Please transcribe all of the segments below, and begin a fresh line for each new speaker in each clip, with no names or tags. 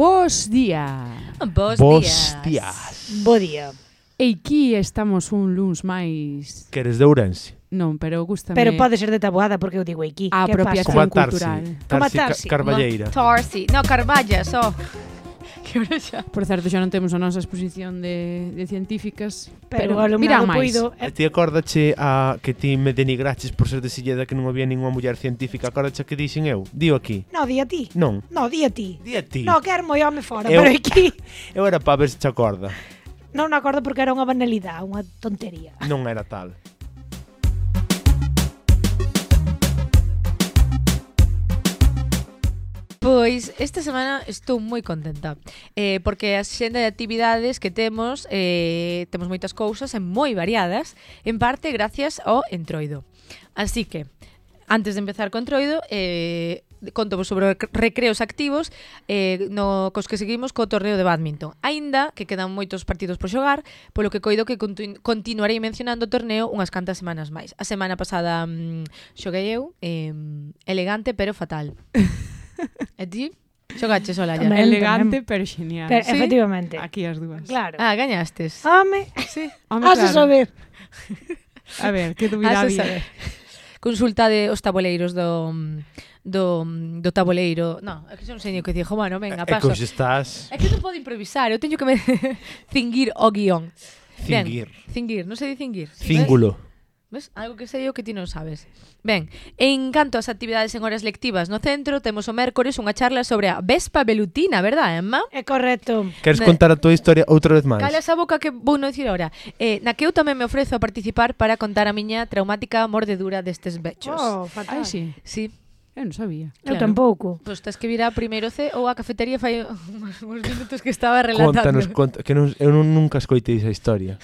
Bos día.
Bos,
Bos
días.
días.
Bo día.
E aquí estamos un luns máis...
Queres de Ourense?
Non, pero gustame...
Pero pode ser de Taboada, porque eu digo aquí.
A apropiación cultural.
Como a
Tarsi, Carballeira.
Tarsi, no, Carballa, só. Oh. So que ora xa.
Por certo, xa non temos a nosa exposición de, de científicas,
pero,
pero
alumnado
máis.
Puido...
Eh. Ti acordache a que ti me denigraches por ser de Silleda que non había ninguna muller científica, acordache que dixen eu? Dio aquí.
No, di a ti.
Non.
No, di a ti.
Di a ti.
No, quero moi home fora,
eu,
pero aquí.
eu era para ver se te acorda.
Non me acordo porque era unha banalidade, unha tontería.
Non era tal.
Pois, esta semana estou moi contenta eh, Porque a xenda de actividades que temos eh, Temos moitas cousas e moi variadas En parte gracias ao Entroido Así que, antes de empezar con Entroido eh, conto vos sobre recreos activos eh, no, cos que seguimos co torneo de badminton. Aínda que quedan moitos partidos por xogar, polo que coido que continuarei mencionando o torneo unhas cantas semanas máis. A semana pasada mmm, xoguei eu, eh, elegante pero fatal. E ti? Xogaches sola ya.
Tamén,
Elegante, pero genial.
Pero,
sí?
Efectivamente.
Aquí as dúas.
Claro.
Ah, gañastes.
Home.
Sí.
Home,
Has
claro.
saber.
A ver, que dúbida había.
Consultade os tabuleiros do do, do tabuleiro. No, é que son seño que dixo, bueno, venga, paso.
É que estás...
É que non podo improvisar, eu teño que me cingir o guión. Cinguir. Ben,
cinguir,
non se di cingir.
Cíngulo.
Ves? Algo que sei eu que ti non sabes. Ben, en canto ás actividades en horas lectivas no centro, temos o mércores unha charla sobre a vespa velutina, verdad, Emma?
É correcto.
Queres contar a tua historia outra vez máis?
Cala esa boca que vou non dicir ahora. Eh, na que eu tamén me ofrezo a participar para contar a miña traumática mordedura destes bechos.
Oh, fatal.
Ai, sí.
Sí,
Eu non sabía.
Claro.
Eu tampouco.
Pois pues, tens que vir a primeiro C ou a cafetería fai uns minutos que estaba relatando.
Contanos, cont que non, eu non, nunca escoitei esa historia.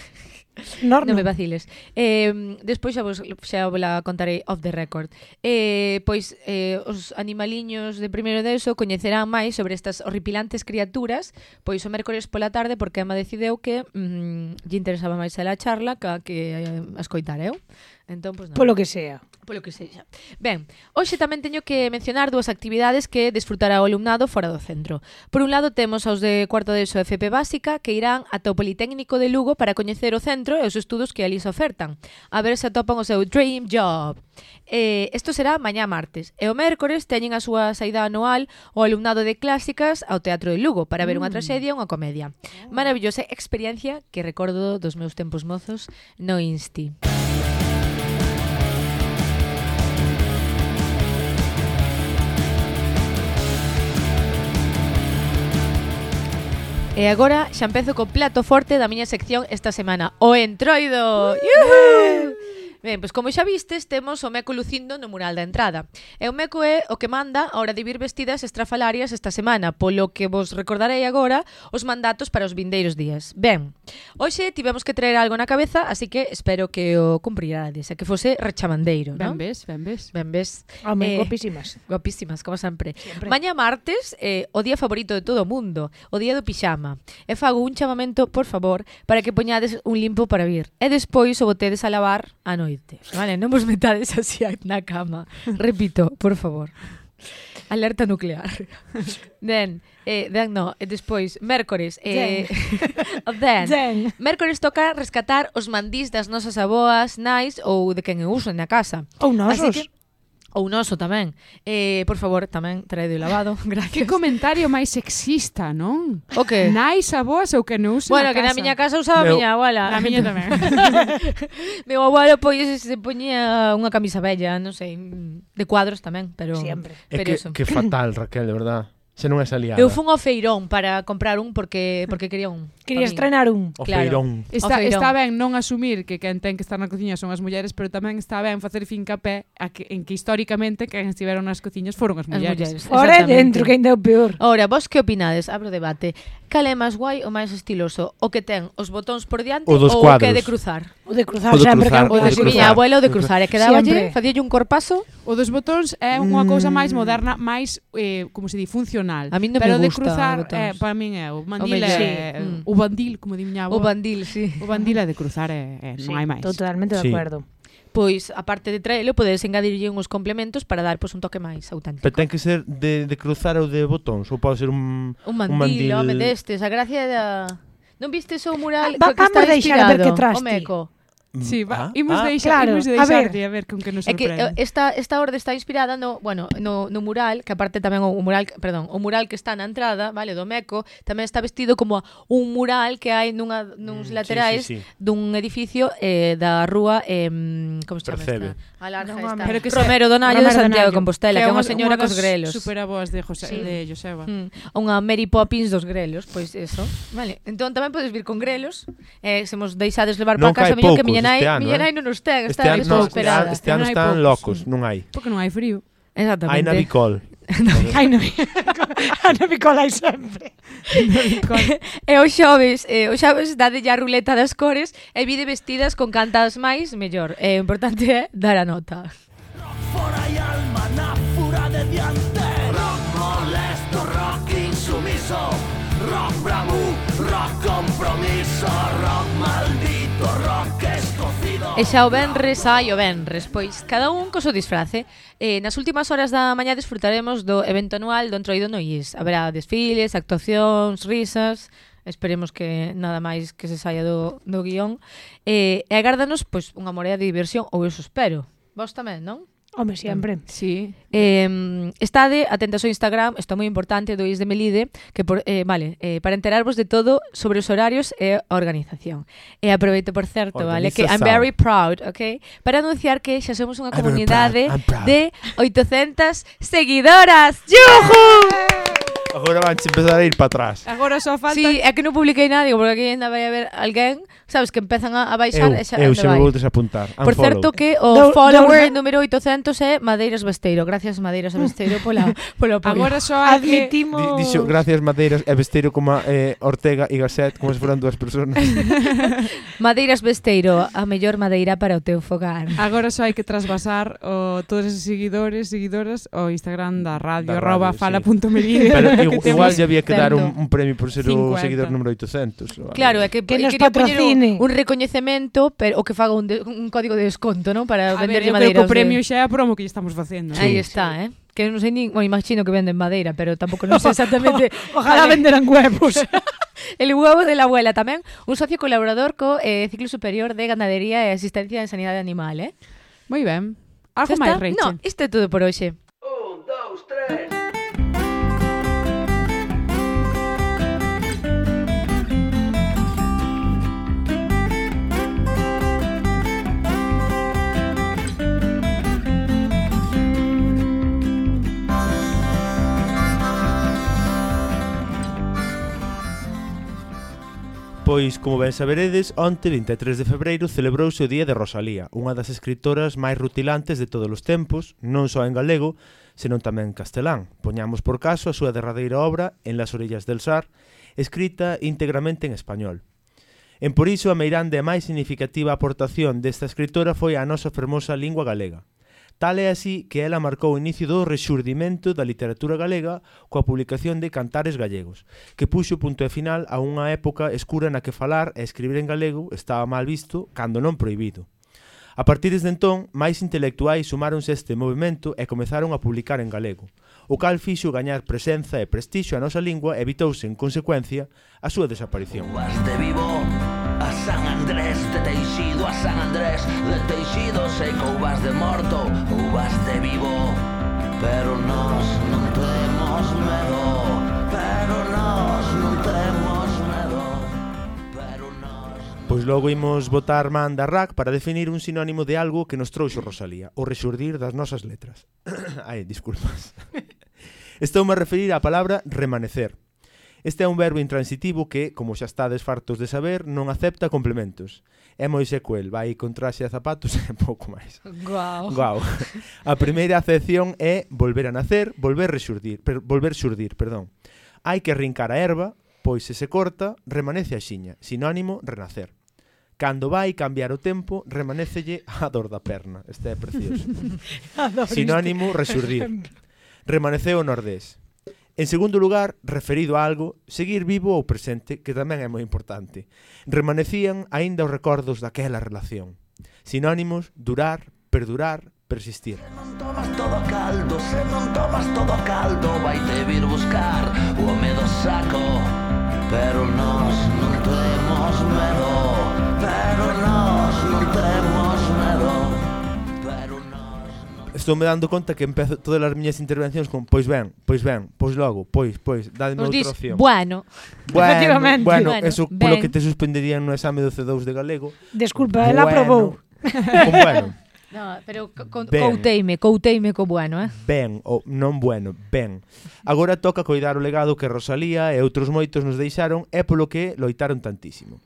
Norno.
Non me vaciles. Eh, despois xa vos xa la contarei off the record. Eh, pois eh, os animaliños de primeiro de ESO coñecerán máis sobre estas horripilantes criaturas, pois o mércores pola tarde porque Emma decideu que mm, lle interesaba máis a la charla que, que eh, a escoitar eu. Eh? Entón, pois, non.
Polo que sea.
Polo que sexa. Ben, hoxe tamén teño que mencionar dúas actividades que desfrutará o alumnado fora do centro. Por un lado, temos aos de cuarto de ESO FP Básica que irán ata o Politécnico de Lugo para coñecer o centro e os estudos que ali se ofertan. A ver se atopan o seu Dream Job. Eh, isto será mañá martes. E o mércores teñen a súa saída anual o alumnado de clásicas ao Teatro de Lugo para ver mm. unha traxedia e unha comedia. Ah. Maravillosa experiencia que recordo dos meus tempos mozos no Insti. Música E agora xa empezo co plato forte da miña sección esta semana, o entroido. Yuhu! Ben, pois como xa vistes, temos o Meco lucindo no mural da entrada. E o Meco é o que manda a hora de vir vestidas estrafalarias esta semana, polo que vos recordarei agora os mandatos para os vindeiros días. Ben, hoxe tivemos que traer algo na cabeza, así que espero que o cumprirades, a que fose rechamandeiro, non?
Ben ves, ben ves.
Ben ves.
Home,
eh,
guapísimas.
Guapísimas, como sempre.
sempre.
Maña martes, eh, o día favorito de todo o mundo, o día do pixama. E fago un chamamento, por favor, para que poñades un limpo para vir. E despois o botedes a lavar a noite irte. Vale, non vos metades así na cama. Repito, por favor. Alerta nuclear. Den, eh, den no, e despois, mércores. Eh, den.
den.
Mércores toca rescatar os mandís das nosas aboas, nais ou de quen eu uso na casa.
Ou nosos.
Así que, ou noso tamén. Eh, por favor, tamén traede o lavado. Gracias.
Que comentario máis sexista, non?
O que?
Nais vos ou que non usa
Bueno, que na miña casa usaba
Meu...
a miña abuela.
A miña tamén.
Meu abuelo pois se poñía unha camisa bella, non sei, de cuadros tamén, pero
Siempre.
É
pero
que,
eso.
que fatal, Raquel, de verdad. Se non é aliada.
Eu fun ao Feirón para comprar un porque porque quería un.
Quería estrenar un.
O
claro.
Feirón.
Está,
o feirón.
está ben non asumir que quen ten que estar na cociña son as mulleres, pero tamén está ben facer fincapé a que, en que históricamente quen estiveron nas cociñas foron as mulleres.
As mulleres
Ora
dentro que ainda é o peor.
Ora, vos que opinades? Abro debate. Cal é máis guai ou máis estiloso? O que ten os botóns por diante ou o que é de cruzar?
O de cruzar
o de
sempre
cruzar,
que
o de cruzar.
Miña abuela o de cruzar, e
quedaballe,
facía un corpazo.
O dos botóns é unha mm. cousa máis moderna, máis eh, como se di, funcional.
A min non
Pero
me gusta,
de
cruzar,
eh, para min é o
bandil,
é,
sí. mm.
o bandil, como di miña
abuela.
O
bandil, sí.
O bandil é de cruzar, é, é
sí, non
hai máis.
Totalmente de
acordo.
Sí
pois aparte de traelo podedes engadirlle uns complementos para dar pois un toque máis auténtico.
Pero ten que ser de, de cruzar ou de botóns ou pode ser un
un mandil, un
mandil...
home destes, a gracia da Non viste o mural
ah,
que está inspirado?
Vamos deixar ver que traste.
O meco.
Mm.
Sí,
va, ah, imos
ah,
deixar,
claro.
imos
deixarte,
a
ver,
a ver con que nos sorprende.
É que eh, esta, esta orde está inspirada no, bueno, no, no mural, que aparte tamén o mural, perdón, o mural que está na entrada, vale, do Meco, tamén está vestido como un mural que hai nunha, nuns
mm,
laterais
sí, sí, sí.
dun edificio eh, da rúa, eh, como se chama
Percebe.
esta? A larga
no,
esta.
Pero que
Romero Donallo de Santiago de Compostela, que é unha señora cos grelos.
Supera voz de, José,
sí.
de Joseba.
Mm, unha Mary Poppins dos grelos, pois pues eso. Vale, entón tamén podes vir con grelos, eh, se mos deixades levar para casa, mellor que miña Miñanai,
este ano,
Miñanai
eh?
non nos ten, está este
ano, no,
esperada.
Este ano están locos, non hai.
Porque non hai frío.
Exactamente.
Hai na bicol.
hai na bicol. hai sempre.
e o xoves, eh, o xoves dade a ruleta das cores e vide vestidas con cantas máis, mellor. E eh, o importante é dar a nota.
Fora e alma na fura de diante Rock molesto, rock insumiso Rock bravú, rock compromiso
E xa o venres hai o venres, pois cada un co seu disfrace. Eh, nas últimas horas da mañá disfrutaremos do evento anual do Entroido Noís. Haberá desfiles, actuacións, risas, esperemos que nada máis que se saia do, do guión. Eh, e agárdanos pois, unha morea de diversión, ou eso espero. Vos tamén, non?
Home, sempre.
Mm, sí.
Eh, estade atentas ao Instagram, isto é moi importante, do Is de Melide, que por, eh, vale, eh, para enterarvos de todo sobre os horarios e a organización. E aproveito, por certo, vale, que I'm very proud, ok? Para anunciar que xa somos unha comunidade
proud, proud.
de 800 seguidoras. Yuhu! Eh.
Agora van empezar a ir para atrás.
Agora só falta...
Sí, é que non publiquei nada, digo, porque aquí ainda vai haber alguén, sabes, que empezan a, a baixar.
Eu,
e xa,
eu xa vou desapuntar.
Por certo que o
no,
follower
no,
número 800 é Madeiras Besteiro. Gracias, Madeiras Besteiro, pola, pola apoio.
Agora só
admitimos...
Dixo, gracias, Madeiras e Besteiro, como eh, Ortega e Gasset, como se foran dúas personas.
Madeiras Besteiro, a mellor madeira para o teu fogar.
Agora só hai que trasvasar o, todos os seguidores, seguidoras, o Instagram da radio,
da radio arroba sí.
fala.melide.
Pero
que
igual lle había que dar un, un premio por ser
50.
o seguidor número 800.
Claro, é que,
que nos patrocine.
Un, un recoñecemento, pero o que faga un, de, un código de desconto, non? Para
a
venderlle
madeira. O premio xa é a promo que estamos facendo.
Sí, Aí está, sí. eh? que non sei nin, bueno, imagino que venden madeira, pero tampouco non sei exactamente.
Ojalá
vale.
venderan huevos.
El huevo de la abuela tamén, un socio colaborador co eh, Ciclo Superior de Ganadería e Asistencia en Sanidade Animal, eh?
Moi ben. Algo máis, Rachel?
No, isto é todo por hoxe.
Un, dous, tres.
Pois, como ben saberedes, onte, 23 de febreiro, celebrouse o Día de Rosalía, unha das escritoras máis rutilantes de todos os tempos, non só en galego, senón tamén en castelán. Poñamos por caso a súa derradeira obra, En las orillas del Sar, escrita íntegramente en español. En por iso, a meirande e máis significativa aportación desta escritora foi a nosa fermosa lingua galega. Tal é así que ela marcou o inicio do rexurdimento da literatura galega coa publicación de Cantares Gallegos, que puxo punto e final a unha época escura na que falar e escribir en galego estaba mal visto cando non proibido. A partir desde entón, máis intelectuais sumáronse a este movimento e comezaron a publicar en galego, o cal fixo gañar presenza e prestixo a nosa lingua e evitouse en consecuencia a súa desaparición.
Guaste vivo, San Andrés de Teixido a San Andrés. De Teixido sei que vas de morto ou vas de vivo. Pero nós non temos medo. Pero nós non temos medo. Pero nós.
Pois logo imos botar man da rack para definir un sinónimo de algo que nos trouxo Rosalía O resurdir das nosas letras. Ai, disculpas. Estou a referir á palabra remanecer. Este é un verbo intransitivo que, como xa estades fartos de saber, non acepta complementos. É moi secuel, vai con traxe a zapatos e pouco máis.
Guau.
Guau. A primeira acepción é volver a nacer, volver resurdir, per, volver xurdir, perdón. Hai que rincar a erva, pois se se corta, remanece a xiña, sinónimo renacer. Cando vai cambiar o tempo, remanecelle a dor da perna. Este é precioso. Sinónimo resurdir. Remaneceu o nordés. En segundo lugar, referido a algo, seguir vivo ou presente, que tamén é moi importante. Remanecían aínda os recordos daquela relación. Sinónimos, durar, perdurar, persistir.
Se non tomas todo caldo, se non tomas todo caldo, vai te vir buscar o medo saco, pero non
estou me dando conta que empezo todas as miñas intervencións con pois ben, pois ben, pois logo, pois, pois, dademe
pois
outra opción.
Bueno,
bueno,
efectivamente.
Bueno,
bueno
eso
ben.
polo que te suspenderían no exame do C2 de galego.
Desculpa, bueno, ela aprobou.
Con bueno.
No, pero co
ben,
couteime, couteime co bueno, eh?
Ben, o non bueno, ben. Agora toca coidar o legado que Rosalía e outros moitos nos deixaron e polo que loitaron tantísimo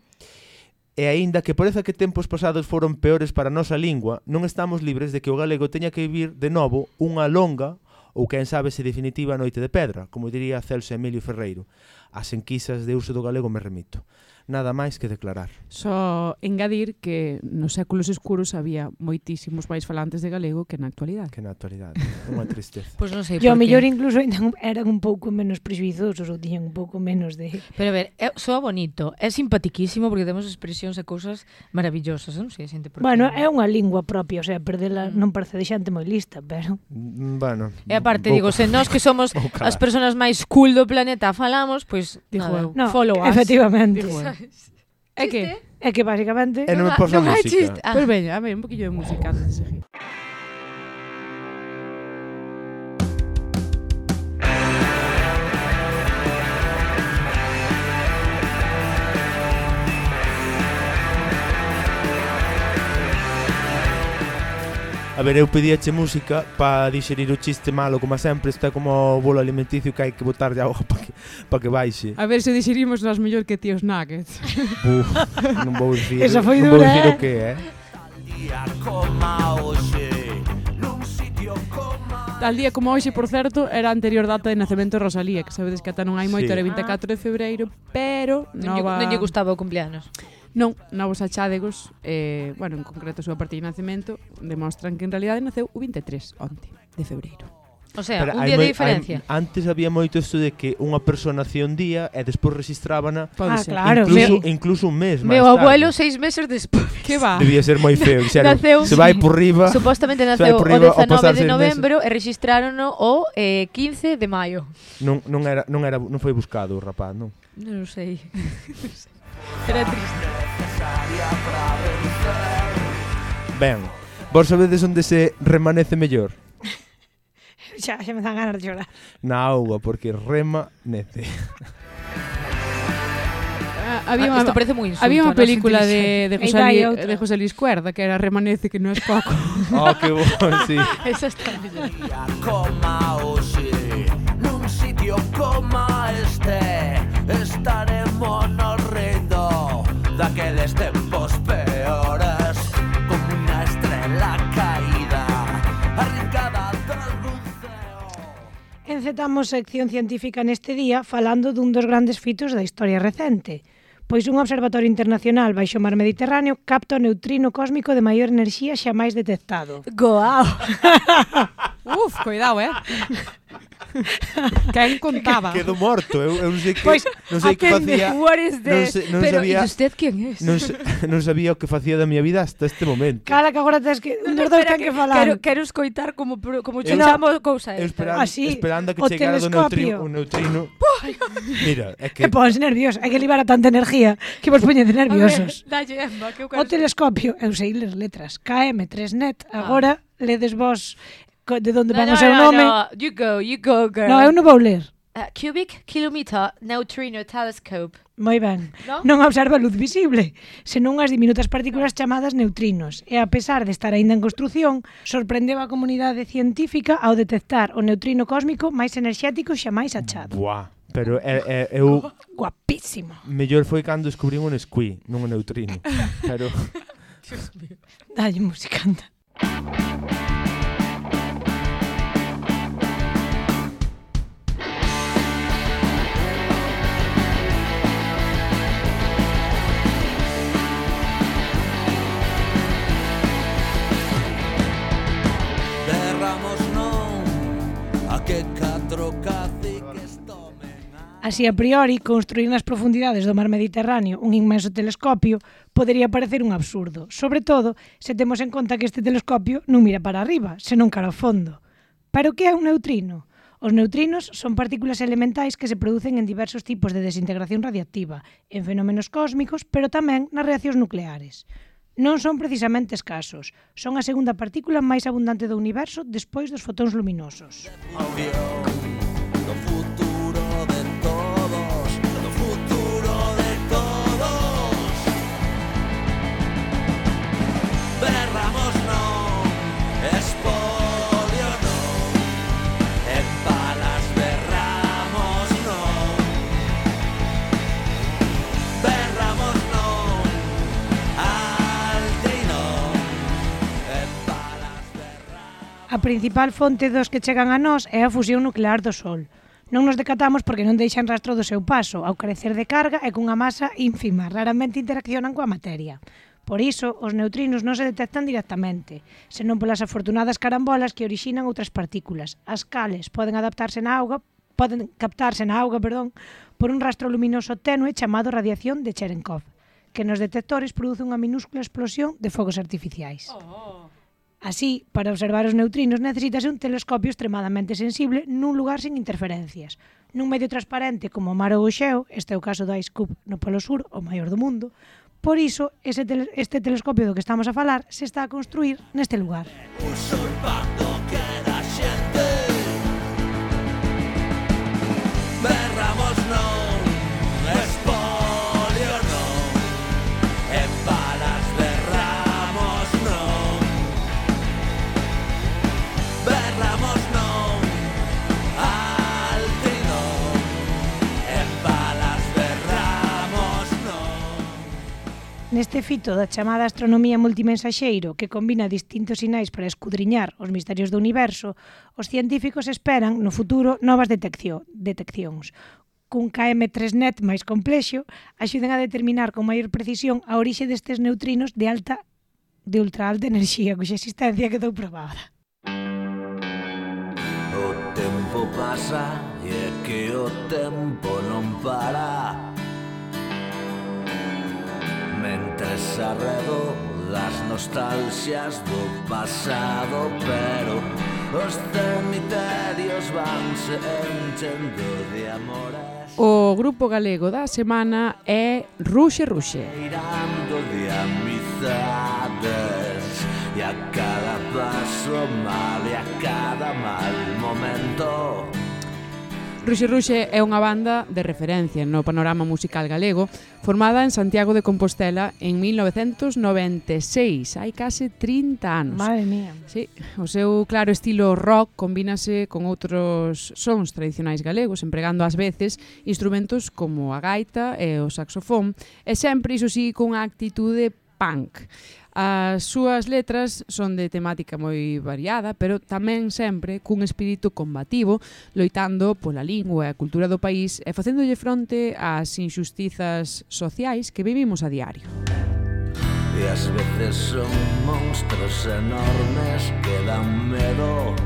e aínda que pareza que tempos pasados foron peores para a nosa lingua, non estamos libres de que o galego teña que vivir de novo unha longa ou quen sabe se definitiva noite de pedra, como diría Celso Emilio Ferreiro. As enquisas de uso do galego me remito nada máis que declarar.
Só engadir que nos séculos escuros había moitísimos máis falantes de galego que na actualidade.
Que na actualidade, unha tristeza.
pois non sei Yo
mellor incluso eran un pouco menos prejuizosos ou tiñan un pouco menos de...
Pero a ver, é, soa bonito, é simpatiquísimo porque temos expresións e cousas maravillosas, non sei, xente por
Bueno, é unha lingua propia, o sea, perdela
mm.
non parece de xente moi lista, pero...
Mm, bueno,
e aparte, digo, se nós que somos as persoas máis cool do planeta falamos, pois,
pues,
no,
follow us.
Efectivamente.
Digo,
sabes?
É que,
é que basicamente...
E non me
posa
música.
Pois veña, a ver, un poquillo de música antes de seguir.
A ver, eu pedíache música para digerir o chiste malo, como sempre, está como o bolo alimenticio que hai que botar de auga para que, pa que baixe.
A ver se dixerimos nós mellor que tíos nuggets.
Buf, non vou dicir,
Esa foi
non
dura, vou
dicir
eh?
o que
é.
Tal día como hoxe, por certo, era a anterior data de nacemento de Rosalía, que sabedes que ata non hai moito,
sí.
era 24 de febreiro, pero
ah. non,
nova...
non lle gustaba o cumpleanos.
Non, novos achádegos, eh, bueno, en concreto a súa parte de nacemento, demostran que en realidade naceu o 23 onte de febreiro.
O sea,
Pero
un día
moi, de
diferencia.
Hai, antes había moito isto de que unha persoa nacía un día e despois registrábana
ah,
ser.
claro,
incluso,
sí.
incluso un mes
Meu abuelo seis meses despois.
Que va?
Debía ser moi feo, en.
Naceu,
se vai por riba.
Supostamente naceu
por riba, o
19 de novembro meses. e registrárono o eh, 15 de maio.
Non, non, era, non, era, non foi buscado o rapaz, non?
Non sei. non sei. Era triste.
Ben, vos sabedes onde se remanece mellor?
xa, xa me dan ganas de chorar.
Na auga, porque remanece.
Ah, había
ah, isto parece moi insulto.
Había unha película de, de, José Li, de José Luis Cuerda que era Remanece, que non es pouco.
oh, ah, que bon, sí.
Eso está
Coma hoxe, nun sitio coma este, estaremos normal daqueles tempos peores Como unha estrela caída Arrancada dalgún ceo
Encetamos sección científica neste día falando dun dos grandes fitos da historia recente pois un observatorio internacional baixo o mar Mediterráneo capta o neutrino cósmico de maior enerxía xa máis detectado.
Goao!
Uf, cuidado, eh? quen contaba?
Quedo morto, eu, eu non sei que,
pois,
non sei que facía.
What is
non, se, non
Pero,
sabía,
usted quen é?
Non, non sabía o que facía da miña vida hasta este momento.
Cala que agora tens que un dos dous ten que falar.
Quero, quero escoitar como como
che
chamo cousa esta.
Esperando,
Así, ah,
esperando que chegara do neutrino, o neutrino. Mira, é
que...
Que
pons nervios, hai que libera tanta energía que vos poñe nerviosos.
A ver, dalle, emba, que eu quero...
O telescopio, eu sei ler letras, KM3net,
ah.
agora ah ledes vos de onde
no,
van
no,
o seu
no,
nome.
No. You go, you go, girl.
No, eu non vou ler.
Uh, cubic Kilometer Neutrino Telescope.
Moi ben.
No?
Non observa luz visible, senón as diminutas partículas chamadas neutrinos. E a pesar de estar aínda en construción, sorprendeu a comunidade científica ao detectar o neutrino cósmico máis enerxético xa máis achado.
Buah. Pero é, é, eu...
Oh, guapísimo.
Mellor foi cando descubrimos un squí, non un neutrino. Pero...
Dalle música, anda. Así a priori, construir nas profundidades do mar Mediterráneo un inmenso telescopio podería parecer un absurdo, sobre todo se temos en conta que este telescopio non mira para arriba, senón cara ao fondo. Pero que é un neutrino? Os neutrinos son partículas elementais que se producen en diversos tipos de desintegración radiactiva, en fenómenos cósmicos, pero tamén nas reaccións nucleares. Non son precisamente escasos, son a segunda partícula máis abundante do universo despois dos fotóns luminosos. Audio. principal fonte dos que chegan a nós é a fusión nuclear do Sol. Non nos decatamos porque non deixan rastro do seu paso, ao carecer de carga e cunha masa ínfima, raramente interaccionan coa materia. Por iso, os neutrinos non se detectan directamente, senón polas afortunadas carambolas que orixinan outras partículas, as cales poden adaptarse na auga poden captarse na auga, perdón, por un rastro luminoso tenue chamado radiación de Cherenkov, que nos detectores produce unha minúscula explosión de fogos artificiais. Oh. oh. Así, para observar os neutrinos necesitase un telescopio extremadamente sensible nun lugar sen interferencias. Nun medio transparente como o mar ou o xeo, este é o caso do Ice Cube no Polo Sur, o maior do mundo, por iso ese tel este telescopio do que estamos a falar se está a construir neste lugar.
Usurpando que
Neste fito da chamada astronomía multimensaxeiro, que combina distintos sinais para escudriñar os misterios do universo, os científicos esperan no futuro novas detección, deteccións. Cun KM3net máis complexo, axuden a determinar con maior precisión a orixe destes neutrinos de alta de ultra alta enerxía, cuxa existencia quedou probada.
O tempo pasa e que o tempo non para Tres arredo das nostalxias do pasado Pero os cemiterios vanse enchendo de amores
O grupo galego da semana é Ruxe Ruxe.
Irando de amizades e a cada paso mal e a cada mal momento
Ruxe Ruxe é unha banda de referencia no panorama musical galego, formada en Santiago de Compostela en 1996, hai case 30 anos.
Madre mía.
Sí, o seu claro estilo rock combínase con outros sons tradicionais galegos, empregando ás veces instrumentos como a gaita e o saxofón, e sempre, iso sí, cunha actitude punk. As súas letras son de temática moi variada, pero tamén sempre cun espírito combativo, loitando pola lingua e a cultura do país e facéndolle fronte ás injustizas sociais que vivimos a diario.
E ás veces son monstruos enormes que dan medo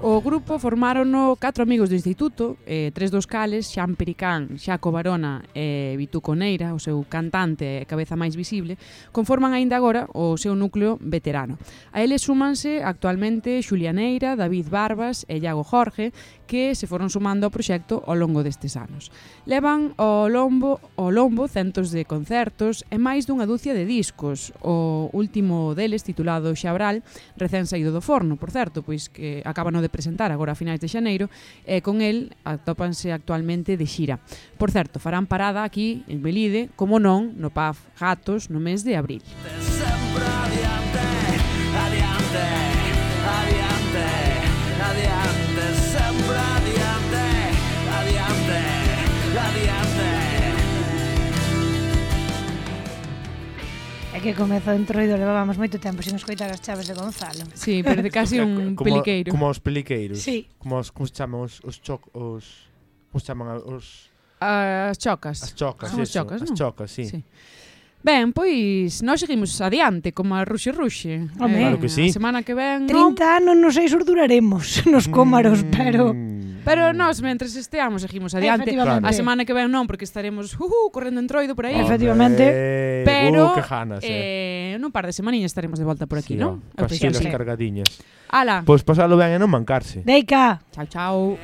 O grupo formárono catro amigos do instituto, eh, tres dos cales, Xan Pericán, Xaco Barona e eh, Vitu Coneira, o seu cantante e cabeza máis visible, conforman aínda agora o seu núcleo veterano. A eles súmanse actualmente Xulianeira, David Barbas e Iago Jorge, que se foron sumando ao proxecto ao longo destes anos. Levan ao lombo, ao lombo centos de concertos e máis dunha dúcia de discos, o último deles titulado Xabral, recén saído do forno, por certo, pois que acaba no de presentar agora a finais de xaneiro e con el atópanse actualmente de xira. Por certo, farán parada aquí en Melide, como non, no PAF Gatos no mes de abril.
Sempre
É que comezo en Troido, levábamos moito tempo sin escoitar as chaves de Gonzalo.
Sí, parece casi un
como,
peliqueiro.
Como os peliqueiros.
Sí.
Como os, como se chaman os, os choc, os... Como se chaman os...
As chocas.
As chocas,
Son as chocas, non?
As chocas, sí.
sí. Ben, pois nós seguimos adiante como a Ruxe Ruxe.
Home, eh,
claro que sí.
A semana que ven,
30 anos non sei se duraremos nos cómaros,
mm.
pero Pero nós, mentres esteamos, seguimos adiante. A semana que ven non, porque estaremos uh, uh, correndo entroido por aí.
Efectivamente.
Uh,
Pero
uh, que janas, eh.
eh, nun par de semaninhas estaremos de volta por aquí,
sí,
non? Oh,
Casiras
sí.
cargadiñas.
Ala.
Pois pues pasalo ben e non mancarse.
Deica.
Chao, chao.